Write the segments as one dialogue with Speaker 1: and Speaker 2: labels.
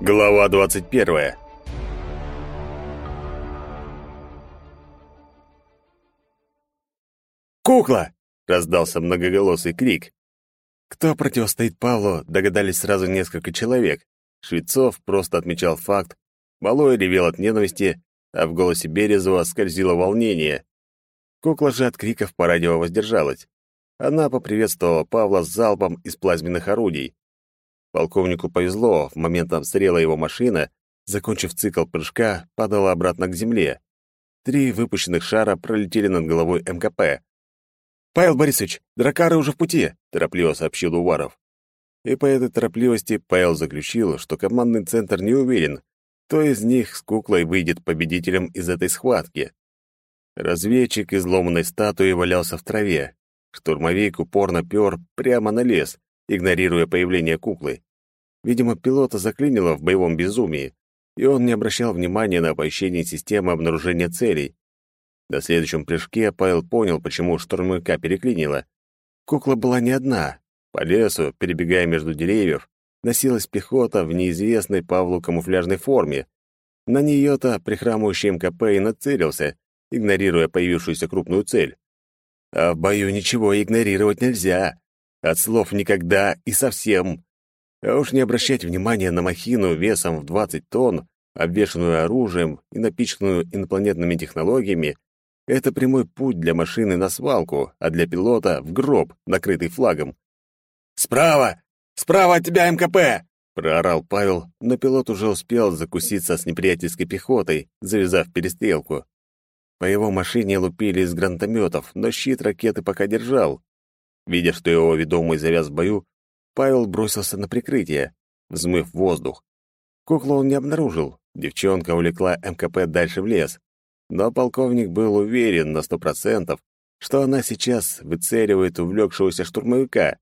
Speaker 1: Глава двадцать первая.
Speaker 2: «Кукла!» — раздался многоголосый крик. Кто противостоит Павлу, догадались сразу несколько человек. Швецов просто отмечал факт, Малой ревел от ненависти, а в голосе Березова скользило волнение. Кукла же от криков по радио воздержалась. Она поприветствовала Павла с залпом из плазменных орудий. Полковнику повезло, в момент обстрела его машина, закончив цикл прыжка, падала обратно к земле. Три выпущенных шара пролетели над головой МКП. «Павел Борисович, дракары уже в пути», — торопливо сообщил Уваров. И по этой торопливости Павел заключил, что командный центр не уверен, кто из них с куклой выйдет победителем из этой схватки. Разведчик изломанной статуи валялся в траве. Штурмовик упорно пёр прямо на лес, игнорируя появление куклы. Видимо, пилота заклинило в боевом безумии, и он не обращал внимания на оповещение системы обнаружения целей. На следующем прыжке Павел понял, почему штурмовика переклинило. Кукла была не одна. По лесу, перебегая между деревьев, носилась пехота в неизвестной Павлу камуфляжной форме. На нее-то прихрамывающий МКП и нацелился, игнорируя появившуюся крупную цель. А в бою ничего игнорировать нельзя. От слов никогда и совсем. А уж не обращать внимания на махину весом в 20 тонн, обвешанную оружием и напичканную инопланетными технологиями, это прямой путь для машины на свалку, а для пилота — в гроб, накрытый флагом. «Справа! Справа от тебя МКП!» — проорал Павел, но пилот уже успел закуситься с неприятельской пехотой, завязав перестрелку. По его машине лупили из гранатометов, но щит ракеты пока держал. Видя, что его ведомый завяз в бою, Павел бросился на прикрытие, взмыв воздух. Куклу он не обнаружил, девчонка увлекла МКП дальше в лес. Но полковник был уверен на сто процентов, что она сейчас выцеливает увлекшегося штурмовика.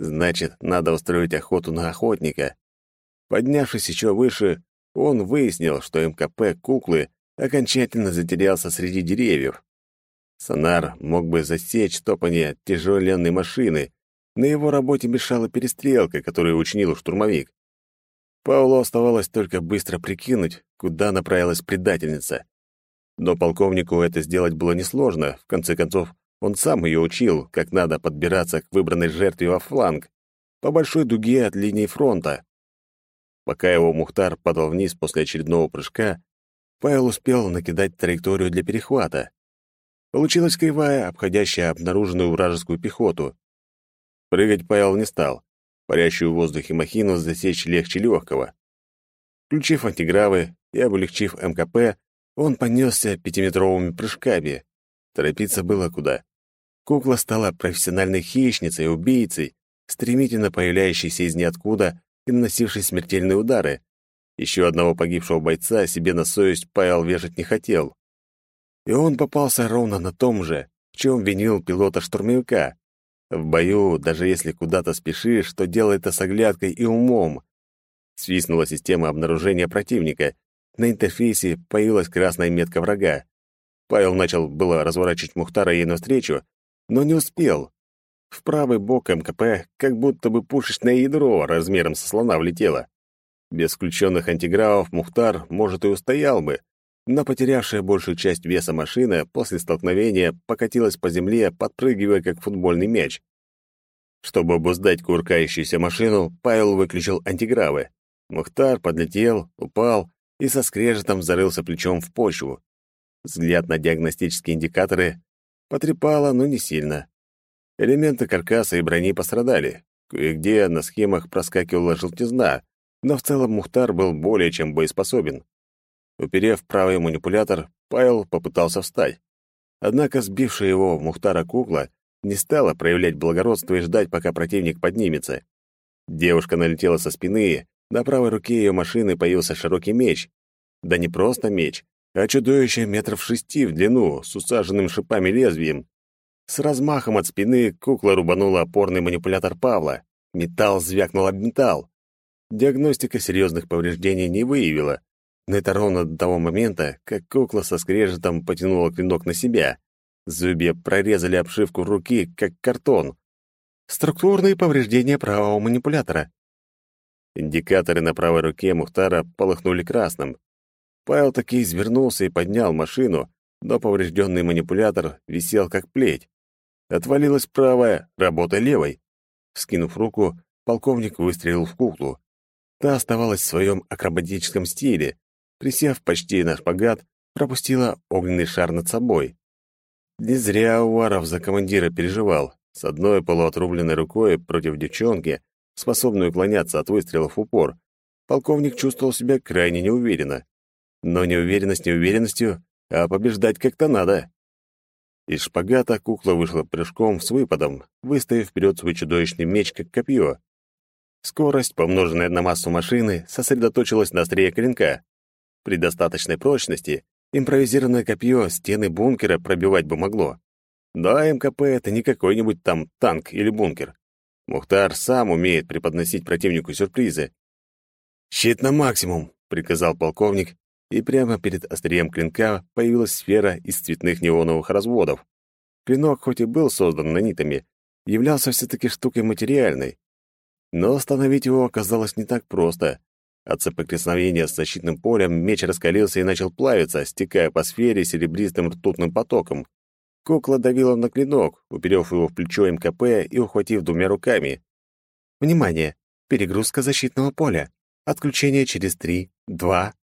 Speaker 2: Значит, надо устроить охоту на охотника. Поднявшись еще выше, он выяснил, что МКП куклы окончательно затерялся среди деревьев. Сонар мог бы засечь топание тяжеленной машины, на его работе мешала перестрелка, которую учинил штурмовик. Паулу оставалось только быстро прикинуть, куда направилась предательница. Но полковнику это сделать было несложно. В конце концов, он сам ее учил, как надо подбираться к выбранной жертве во фланг, по большой дуге от линии фронта. Пока его Мухтар падал вниз после очередного прыжка, Павел успел накидать траекторию для перехвата. Получилась кривая, обходящая обнаруженную вражескую пехоту. Прыгать Павел не стал. Парящую в воздухе махину засечь легче легкого. Включив антигравы и облегчив МКП, он понесся пятиметровыми прыжками. Торопиться было куда. Кукла стала профессиональной хищницей, убийцей, стремительно появляющейся из ниоткуда и наносившей смертельные удары. Еще одного погибшего бойца себе на совесть Павел вешать не хотел. И он попался ровно на том же, в чем винил пилота-штурмовика. В бою, даже если куда-то спешишь, то делай это с оглядкой и умом. Свистнула система обнаружения противника, на интерфейсе появилась красная метка врага. Павел начал было разворачивать Мухтара ей навстречу, но не успел. В правый бок МКП как будто бы пушечное ядро размером со слона влетело. Без включенных антигравов Мухтар, может, и устоял бы, но потерявшая большую часть веса машина после столкновения покатилась по земле, подпрыгивая, как футбольный мяч. Чтобы обуздать куркающуюся машину, Павел выключил антигравы. Мухтар подлетел, упал и со скрежетом зарылся плечом в почву. Взгляд на диагностические индикаторы потрепало, но не сильно. Элементы каркаса и брони пострадали. Кое-где на схемах проскакивала желтизна, но в целом Мухтар был более чем боеспособен. Уперев правый манипулятор, Павел попытался встать. Однако сбившая его Мухтара кукла не стала проявлять благородство и ждать, пока противник поднимется. Девушка налетела со спины, на правой руке ее машины появился широкий меч. Да не просто меч, а чудовище метров шести в длину, с усаженным шипами лезвием. С размахом от спины кукла рубанула опорный манипулятор Павла. Металл звякнул об металл. Диагностика серьезных повреждений не выявила, но это ровно до того момента, как кукла со скрежетом потянула клинок на себя. Зубья прорезали обшивку руки, как картон. Структурные повреждения правого манипулятора. Индикаторы на правой руке Мухтара полыхнули красным. Павел таки извернулся и поднял машину, но поврежденный манипулятор висел как плеть. Отвалилась правая, работа левой. Скинув руку, полковник выстрелил в куклу. Та оставалась в своем акробатическом стиле. Присев почти на шпагат, пропустила огненный шар над собой. Не зря Уваров за командира переживал. С одной полуотрубленной рукой против девчонки, способной уклоняться от выстрелов в упор, полковник чувствовал себя крайне неуверенно. Но неуверенность неуверенностью, а побеждать как-то надо. Из шпагата кукла вышла прыжком с выпадом, выставив вперед свой чудовищный меч, как копье. Скорость, помноженная на массу машины, сосредоточилась на острие клинка. При достаточной прочности импровизированное копье стены бункера пробивать бы могло. Да, МКП — это не какой-нибудь там танк или бункер. Мухтар сам умеет преподносить противнику сюрпризы. «Щит на максимум», — приказал полковник, и прямо перед острием клинка появилась сфера из цветных неоновых разводов. Клинок, хоть и был создан нанитами, являлся все-таки штукой материальной. Но остановить его оказалось не так просто. От соприкосновения с защитным полем меч раскалился и начал плавиться, стекая по сфере серебристым ртутным потоком. Кукла давила на клинок, уперев его в плечо МКП и ухватив двумя руками. «Внимание! Перегрузка защитного поля. Отключение через три, два,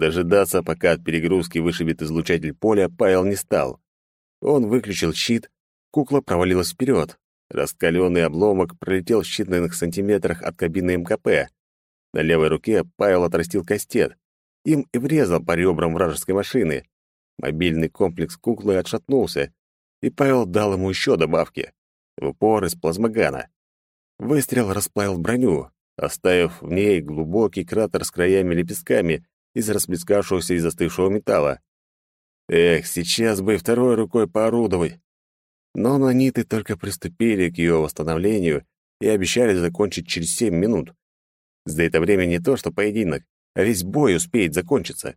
Speaker 2: Дожидаться, пока от перегрузки вышибет излучатель поля, Павел не стал. Он выключил щит, кукла провалилась вперед. Раскаленный обломок пролетел в считанных сантиметрах от кабины МКП. На левой руке Павел отрастил кастет. Им и врезал по ребрам вражеской машины. Мобильный комплекс куклы отшатнулся, и Павел дал ему еще добавки. В упор из плазмогана. Выстрел расплавил броню, оставив в ней глубокий кратер с краями лепестками, из расплескавшегося и застывшего металла. Эх, сейчас бы второй рукой поорудовать. Но наниты только приступили к ее восстановлению и обещали закончить через семь минут. За это время не то что поединок, а весь бой успеет закончиться.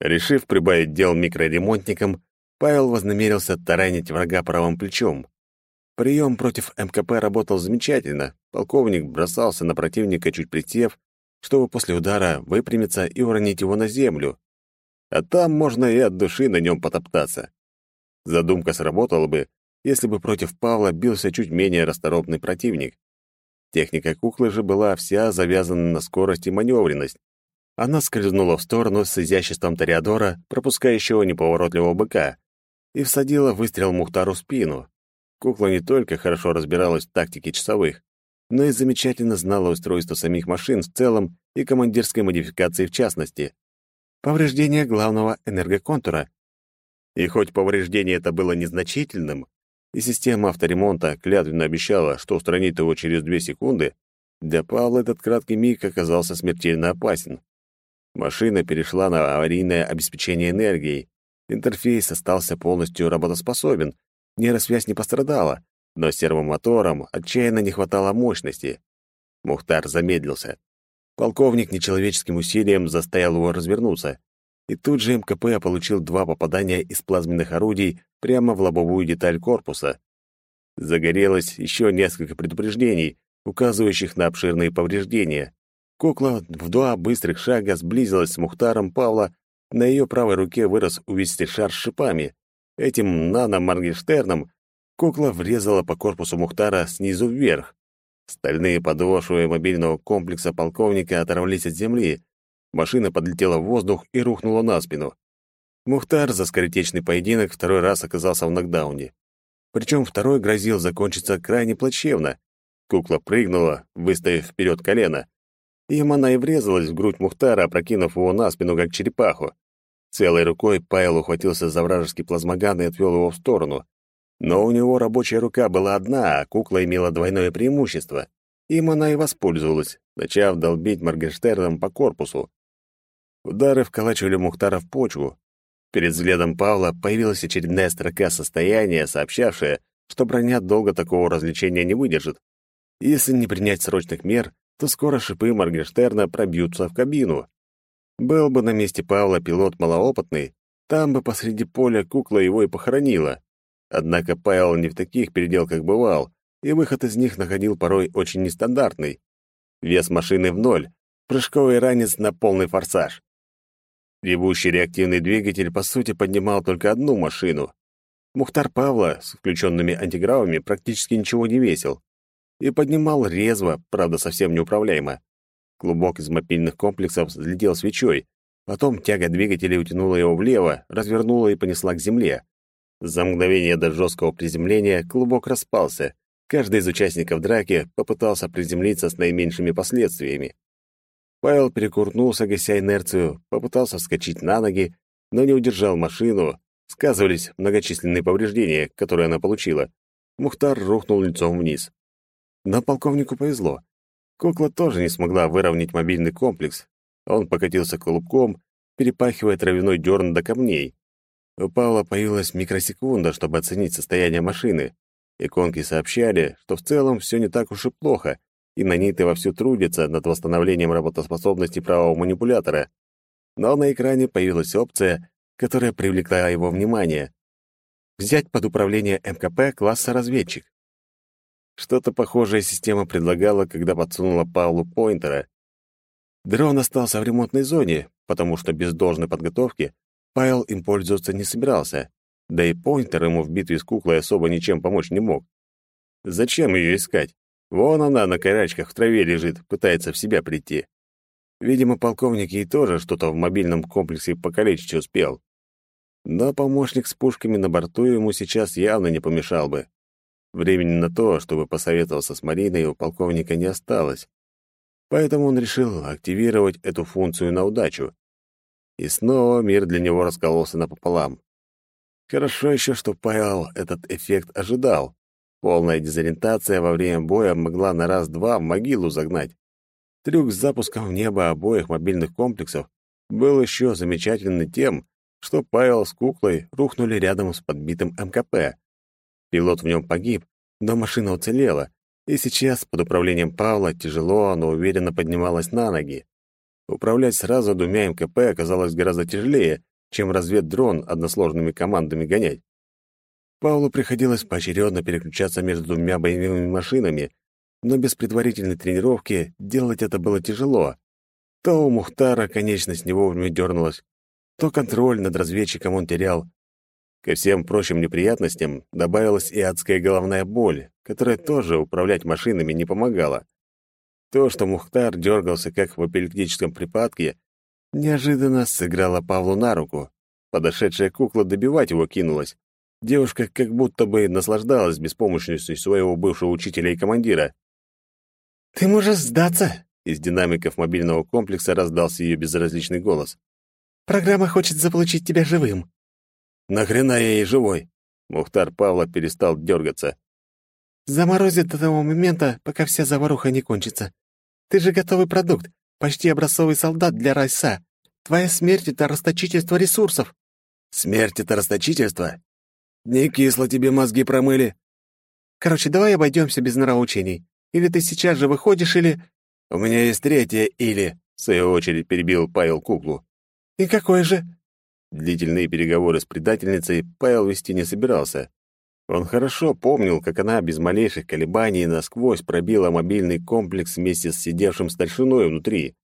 Speaker 2: Решив прибавить дел микроремонтникам, Павел вознамерился таранить врага правым плечом. Прием против МКП работал замечательно. Полковник бросался на противника, чуть присев, чтобы после удара выпрямиться и уронить его на землю. А там можно и от души на нем потоптаться. Задумка сработала бы, если бы против Павла бился чуть менее расторопный противник. Техника куклы же была вся завязана на скорость и маневренность. Она скользнула в сторону с изяществом Тореадора, пропускающего неповоротливого быка, и всадила выстрел Мухтару в спину. Кукла не только хорошо разбиралась в тактике часовых, но и замечательно знала устройство самих машин в целом и командирской модификации в частности. Повреждение главного энергоконтура. И хоть повреждение это было незначительным, и система авторемонта клятвенно обещала, что устранит его через две секунды, для Павла этот краткий миг оказался смертельно опасен. Машина перешла на аварийное обеспечение энергией. Интерфейс остался полностью работоспособен, нейросвязь не пострадала, но сервомоторам отчаянно не хватало мощности. Мухтар замедлился. Полковник нечеловеческим усилием заставил его развернуться, и тут же МКП получил два попадания из плазменных орудий прямо в лобовую деталь корпуса. Загорелось еще несколько предупреждений, указывающих на обширные повреждения. Кукла в два быстрых шага сблизилась с Мухтаром Павла, на ее правой руке вырос увесистый шар с шипами. Этим нано-моргенштерном Кукла врезала по корпусу Мухтара снизу вверх. Стальные подошвы мобильного комплекса полковника оторвались от земли. Машина подлетела в воздух и рухнула на спину. Мухтар за скоротечный поединок второй раз оказался в нокдауне. Причем второй грозил закончиться крайне плачевно. Кукла прыгнула, выставив вперед колено. Им она и врезалась в грудь Мухтара, опрокинув его на спину, как черепаху. Целой рукой Павел ухватился за вражеский плазмоган и отвел его в сторону. Но у него рабочая рука была одна, а кукла имела двойное преимущество. Им она и воспользовалась, начав долбить Моргенштерном по корпусу. Удары вколачивали Мухтара в почву. Перед взглядом Павла появилась очередная строка состояния, сообщавшая, что броня долго такого развлечения не выдержит. Если не принять срочных мер, то скоро шипы Моргенштерна пробьются в кабину. Был бы на месте Павла пилот малоопытный, там бы посреди поля кукла его и похоронила. Однако Павел не в таких переделках бывал, и выход из них находил порой очень нестандартный. Вес машины в ноль, прыжковый ранец на полный форсаж. Ревущий реактивный двигатель, по сути, поднимал только одну машину. Мухтар Павла с включенными антигравами практически ничего не весил. И поднимал резво, правда, совсем неуправляемо. Клубок из мобильных комплексов взлетел свечой. Потом тяга двигателя утянула его влево, развернула и понесла к земле. За мгновение до жесткого приземления клубок распался. Каждый из участников драки попытался приземлиться с наименьшими последствиями. Павел перекурнулся, гася инерцию, попытался вскочить на ноги, но не удержал машину. Сказывались многочисленные повреждения, которые она получила. Мухтар рухнул лицом вниз. Но полковнику повезло. Кукла тоже не смогла выровнять мобильный комплекс. Он покатился клубком, перепахивая травяной дерн до камней. У Павла появилась микросекунда, чтобы оценить состояние машины. Иконки сообщали, что в целом все не так уж и плохо, и наниты вовсю трудятся над восстановлением работоспособности правого манипулятора. Но на экране появилась опция, которая привлекла его внимание. Взять под управление МКП класса разведчик. Что-то похожее система предлагала, когда подсунула Павлу Пойнтера. Дрон остался в ремонтной зоне, потому что без должной подготовки Павел им пользоваться не собирался, да и Пойнтер ему в битве с куклой особо ничем помочь не мог. Зачем ее искать? Вон она на корячках в траве лежит, пытается в себя прийти. Видимо, полковник ей тоже что-то в мобильном комплексе покалечить успел. Но помощник с пушками на борту ему сейчас явно не помешал бы. Времени на то, чтобы посоветоваться с Мариной, у полковника не осталось. Поэтому он решил активировать эту функцию на удачу. И снова мир для него раскололся напополам. Хорошо еще, что Павел этот эффект ожидал. Полная дезориентация во время боя могла на раз-два в могилу загнать. Трюк с запуском в небо обоих мобильных комплексов был еще замечательный тем, что Павел с куклой рухнули рядом с подбитым МКП. Пилот в нем погиб, но машина уцелела, и сейчас под управлением Павла тяжело, но уверенно поднималась на ноги. Управлять сразу двумя МКП оказалось гораздо тяжелее, чем разведдрон односложными командами гонять. Павлу приходилось поочередно переключаться между двумя боевыми машинами, но без предварительной тренировки делать это было тяжело. То у Мухтара конечность не вовремя дернулась, то контроль над разведчиком он терял. Ко всем прочим неприятностям добавилась и адская головная боль, которая тоже управлять машинами не помогала. То, что Мухтар дергался как в эпилептическом припадке, неожиданно сыграло Павлу на руку. Подошедшая кукла добивать его кинулась. Девушка как будто бы наслаждалась беспомощностью своего бывшего учителя и командира.
Speaker 3: «Ты можешь сдаться!»
Speaker 2: Из динамиков мобильного комплекса раздался ее безразличный голос.
Speaker 3: «Программа хочет заполучить тебя живым».
Speaker 2: «Нахрена я ей живой?» Мухтар Павла перестал дергаться.
Speaker 3: «Заморозит до того момента, пока вся заваруха не кончится. Ты же готовый продукт, почти образцовый солдат для Райса. Твоя смерть — это расточительство ресурсов».
Speaker 2: «Смерть — это расточительство? Не кисло тебе мозги промыли.
Speaker 3: Короче, давай обойдемся без нравоучений. Или ты сейчас же выходишь, или...
Speaker 2: У меня есть третье «или», — в свою очередь перебил Павел куклу.
Speaker 3: И какое же?
Speaker 2: Длительные переговоры с предательницей Павел вести не собирался. Он хорошо помнил, как она без малейших колебаний насквозь пробила мобильный комплекс вместе с сидевшим старшиной внутри.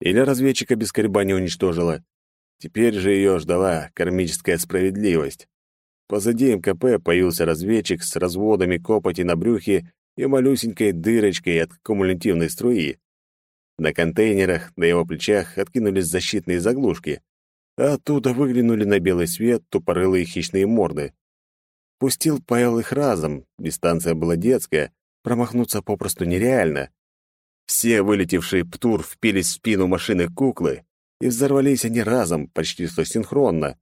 Speaker 2: Или разведчика без колебаний уничтожила. Теперь же ее ждала кармическая справедливость. Позади МКП появился разведчик с разводами копоти на брюхе и малюсенькой дырочкой от кумулятивной струи. На контейнерах на его плечах откинулись защитные заглушки, а оттуда выглянули на белый свет тупорылые хищные морды. Пустил Павел их разом, дистанция была детская, промахнуться попросту нереально. Все вылетевшие птур впились в спину машины куклы, и взорвались они разом, почти что синхронно.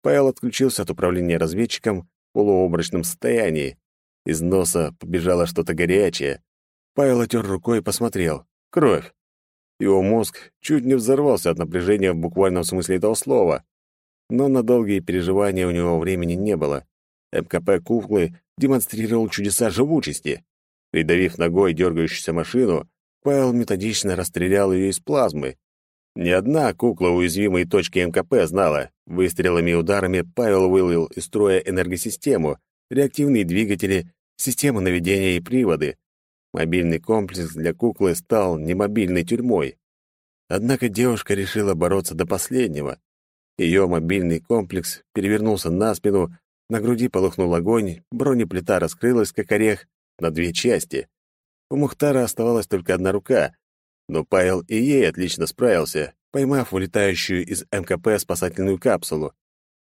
Speaker 2: Павел отключился от управления разведчиком в полуобрачном состоянии. Из носа побежало что-то горячее. Павел отер рукой и посмотрел. Кровь. Его мозг чуть не взорвался от напряжения в буквальном смысле этого слова. Но на долгие переживания у него времени не было. МКП куклы демонстрировал чудеса живучести. Придавив ногой дергающуюся машину, Павел методично расстрелял ее из плазмы. Ни одна кукла уязвимой точки МКП знала. Выстрелами и ударами Павел вывел из строя энергосистему, реактивные двигатели, систему наведения и приводы. Мобильный комплекс для куклы стал немобильной тюрьмой. Однако девушка решила бороться до последнего. Ее мобильный комплекс перевернулся на спину, на груди полыхнул огонь, бронеплита раскрылась, как орех, на две части. У Мухтара оставалась только одна рука, но Павел и ей отлично справился, поймав вылетающую из МКП спасательную капсулу.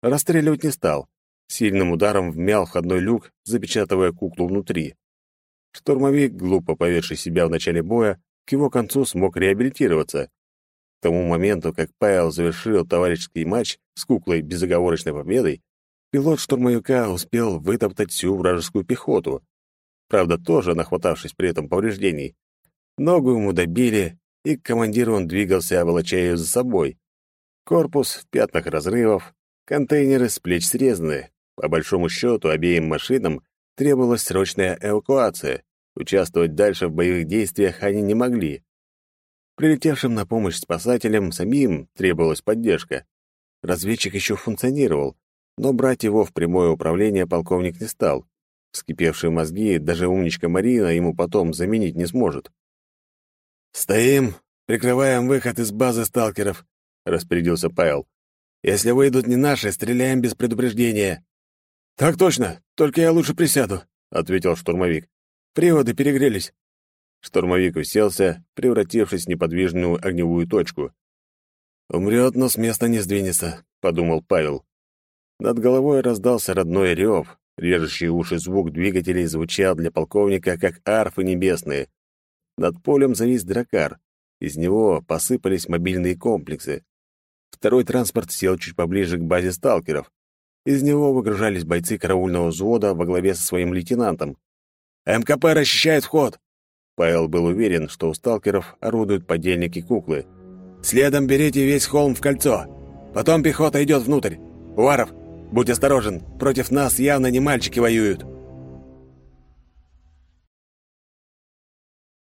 Speaker 2: Расстреливать не стал. Сильным ударом вмял входной люк, запечатывая куклу внутри. Штурмовик, глупо поверший себя в начале боя, к его концу смог реабилитироваться. К тому моменту, как Павел завершил товарищеский матч с куклой безоговорочной победой, пилот штурмовика успел вытоптать всю вражескую пехоту. Правда, тоже нахватавшись при этом повреждений. Ногу ему добили, и к командиру он двигался, волоча ее за собой. Корпус в пятнах разрывов, контейнеры с плеч срезаны. По большому счету, обеим машинам требовалась срочная эвакуация. Участвовать дальше в боевых действиях они не могли. Прилетевшим на помощь спасателям самим требовалась поддержка. Разведчик еще функционировал, но брать его в прямое управление полковник не стал. Вскипевшие мозги даже умничка Марина ему потом заменить не сможет. «Стоим, прикрываем выход из базы сталкеров», — распорядился Павел. «Если выйдут не наши, стреляем без предупреждения». «Так точно, только я лучше присяду», — ответил штурмовик. «Приводы перегрелись». Штурмовик уселся, превратившись в неподвижную огневую точку. «Умрет, но с места не сдвинется», — подумал Павел. Над головой раздался родной рев. Режущий уши звук двигателей звучал для полковника, как арфы небесные. Над полем завис дракар. Из него посыпались мобильные комплексы. Второй транспорт сел чуть поближе к базе сталкеров. Из него выгружались бойцы караульного взвода во главе со своим лейтенантом. «МКП расчищает вход!» Павел был уверен, что у сталкеров орудуют подельники куклы. «Следом берите весь холм в кольцо. Потом пехота идет внутрь. Уваров, будь осторожен, против нас явно не мальчики воюют».